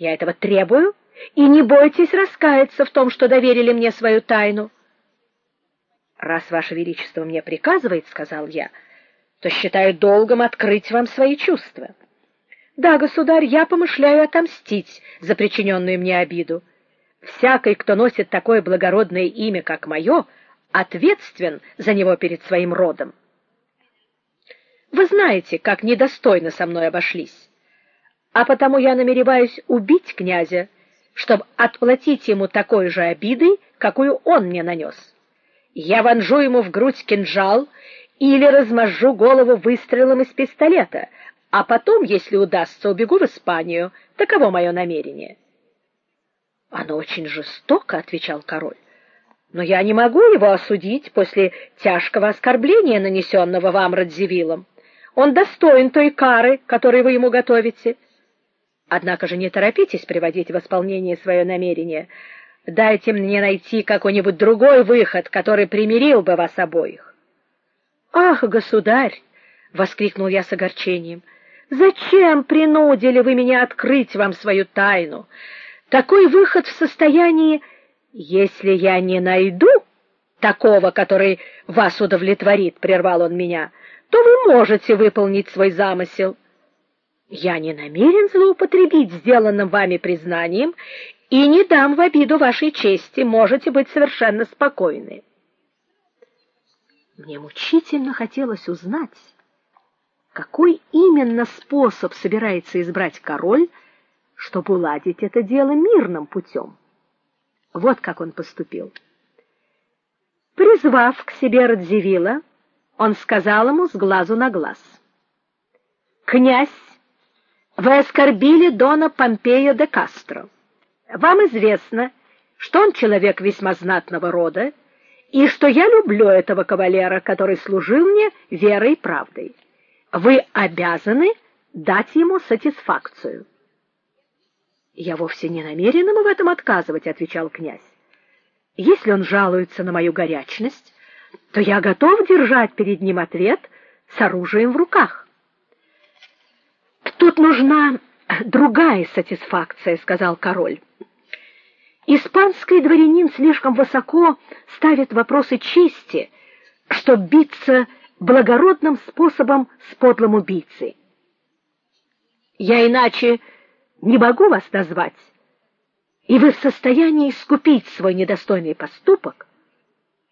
Я этого требую, и не бойтесь раскаяться в том, что доверили мне свою тайну. Раз ваше величество мне приказывает, сказал я, то считаю долгом открыть вам свои чувства. Да, государь, я помышляю отомстить за причиненную мне обиду. Всякий, кто носит такое благородное имя, как мое, ответственен за него перед своим родом. Вы знаете, как недостойно со мной обошлись а потому я намереваюсь убить князя, чтобы отплатить ему такой же обидой, какую он мне нанес. Я вонжу ему в грудь кинжал или размажу голову выстрелом из пистолета, а потом, если удастся, убегу в Испанию. Таково мое намерение. Оно очень жестоко, отвечал король. Но я не могу его осудить после тяжкого оскорбления, нанесенного вам Радзивиллом. Он достоин той кары, которую вы ему готовите. Однако же не торопитесь приводить в исполнение свое намерение. Дайте мне найти какой-нибудь другой выход, который примирил бы вас обоих. Ах, государь, воскликнул я с огорчением. Зачем принудили вы меня открыть вам свою тайну? Такой выход в состоянии, если я не найду такого, который вас удовлетворит, прервал он меня, то вы можете выполнить свой замысел. Я не намерен злоупотребить сделанным вами признанием и не дам в обиду вашей чести, можете быть совершенно спокойны. Мне мучительно хотелось узнать, какой именно способ собирается избрать король, чтобы уладить это дело мирным путем. Вот как он поступил. Призвав к себе Радзивилла, он сказал ему с глазу на глаз: "Князь вы оскорбили дона Помпея де Кастро. Вам известно, что он человек весьма знатного рода, и что я люблю этого кавалера, который служил мне верой и правдой. Вы обязаны дать ему сатисфакцию. Я вовсе не намерен ему в этом отказывать, отвечал князь. Если он жалуется на мою горячность, то я готов держать перед ним ответ с оружием в руках. Тут нужна другая сатисфакция, сказал король. Испанский дворянин слишком высоко ставит вопросы чести, чтобы биться благородным способом с подлым убийцей. Я иначе не могу вас назвать, и вы в состоянии искупить свой недостойный поступок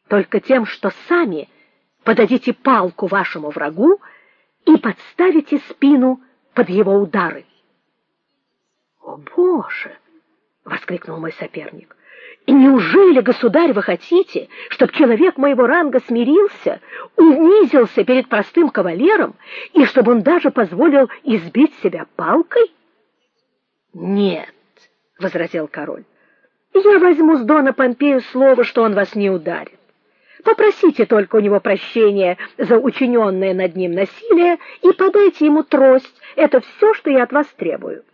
только тем, что сами подадите палку вашему врагу и подставите спину под его удары. "О, Боже!" воскликнул мой соперник. "И неужели, государь, вы хотите, чтобы человек моего ранга смирился, унизился перед простым кавалером и чтобы он даже позволил избить себя палкой?" "Нет", возразил король. "Я возьму с дона Помпея слово, что он вас не ударит. Попросите только у него прощения за учиненное над ним насилие и подайте ему трость. Это все, что я от вас требую.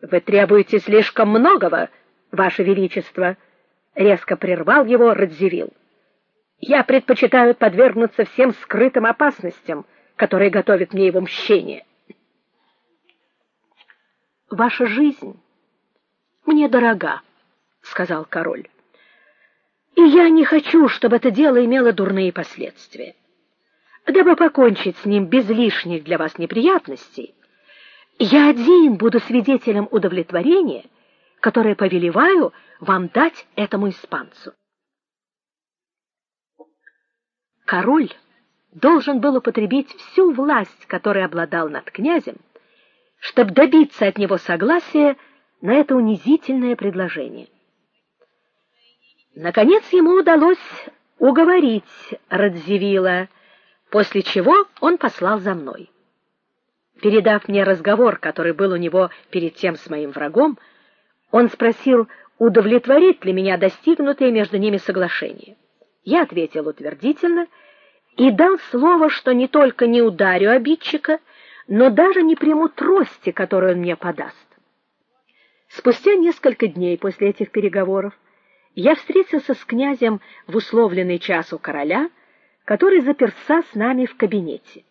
Вы требуете слишком многого, ваше величество, резко прервал его Радзивилл. Я предпочитаю подвергнуться всем скрытым опасностям, которые готовят мне его мщение. Ваша жизнь мне дорога, сказал король. Я не хочу, чтобы это дело имело дурные последствия. Дабы покончить с ним без лишних для вас неприятностей, я один буду свидетелем удовлетворения, которое повелеваю вам дать этому испанцу. Король должен был употребить всю власть, которой обладал над князем, чтобы добиться от него согласия на это унизительное предложение. Наконец ему удалось уговорить Радзивилла, после чего он послал за мной. Передав мне разговор, который был у него перед тем с моим врагом, он спросил, удовлетворит ли меня достигнутое между ними соглашение. Я ответил утвердительно и дал слово, что не только не ударю обидчика, но даже не приму трости, которую он мне подаст. Спустя несколько дней после этих переговоров я встретился с князем в условленный час у короля, который заперся с нами в кабинете.